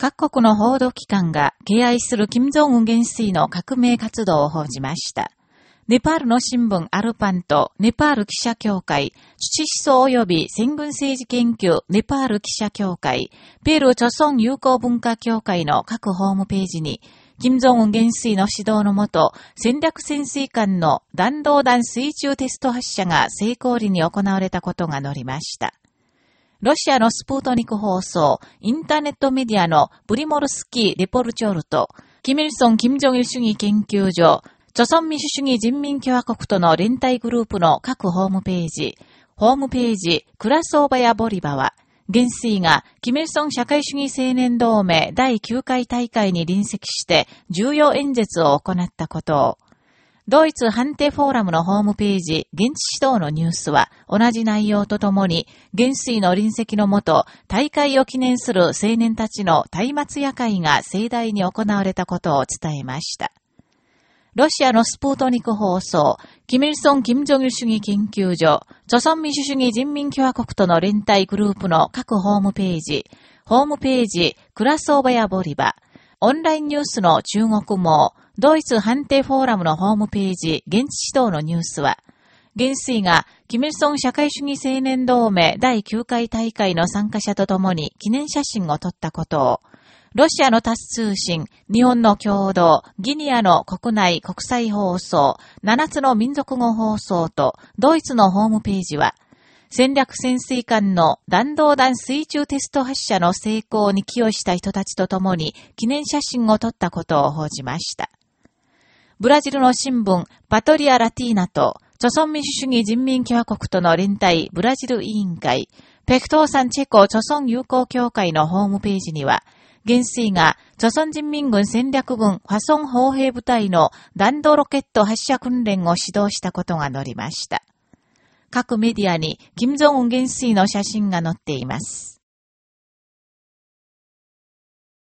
各国の報道機関が敬愛する金正恩元帥の革命活動を報じました。ネパールの新聞アルパンとネパール記者協会、土思想及び戦軍政治研究ネパール記者協会、ペル朝鮮友好文化協会の各ホームページに、金正恩元帥の指導のもと、戦略潜水艦の弾道弾水中テスト発射が成功裏に行われたことが載りました。ロシアのスプートニク放送、インターネットメディアのプリモルスキー・レポルチョルと、キミルソン・キム・ジョギル主義研究所、朝鮮民主主義人民共和国との連帯グループの各ホームページ、ホームページ、クラスオーバやボリバは、元帥が、キミルソン社会主義青年同盟第9回大会に臨席して重要演説を行ったことを、ドイツ判定フォーラムのホームページ、現地指導のニュースは、同じ内容とともに、元帥の臨席のもと、大会を記念する青年たちの松明夜会が盛大に行われたことを伝えました。ロシアのスプートニク放送、キミルソン・キム・ジョギル主義研究所、朝鮮民主主義人民共和国との連帯グループの各ホームページ、ホームページ、クラスオーバやボリバ、オンラインニュースの中国網、ドイツ判定フォーラムのホームページ、現地指導のニュースは、元帥が、キム・ルソン社会主義青年同盟第9回大会の参加者と共に記念写真を撮ったことを、ロシアのタス通信、日本の共同、ギニアの国内国際放送、7つの民族語放送と、ドイツのホームページは、戦略潜水艦の弾道弾水中テスト発射の成功に寄与した人たちと共に記念写真を撮ったことを報じました。ブラジルの新聞、パトリア・ラティーナと、朝鮮民主主義人民共和国との連帯ブラジル委員会、ペクトーサンチェコ朝鮮友好協会のホームページには、元帥が、朝鮮人民軍戦略軍ファソン砲兵部隊の弾道ロケット発射訓練を指導したことが載りました。各メディアに、金正恩元帥の写真が載っています。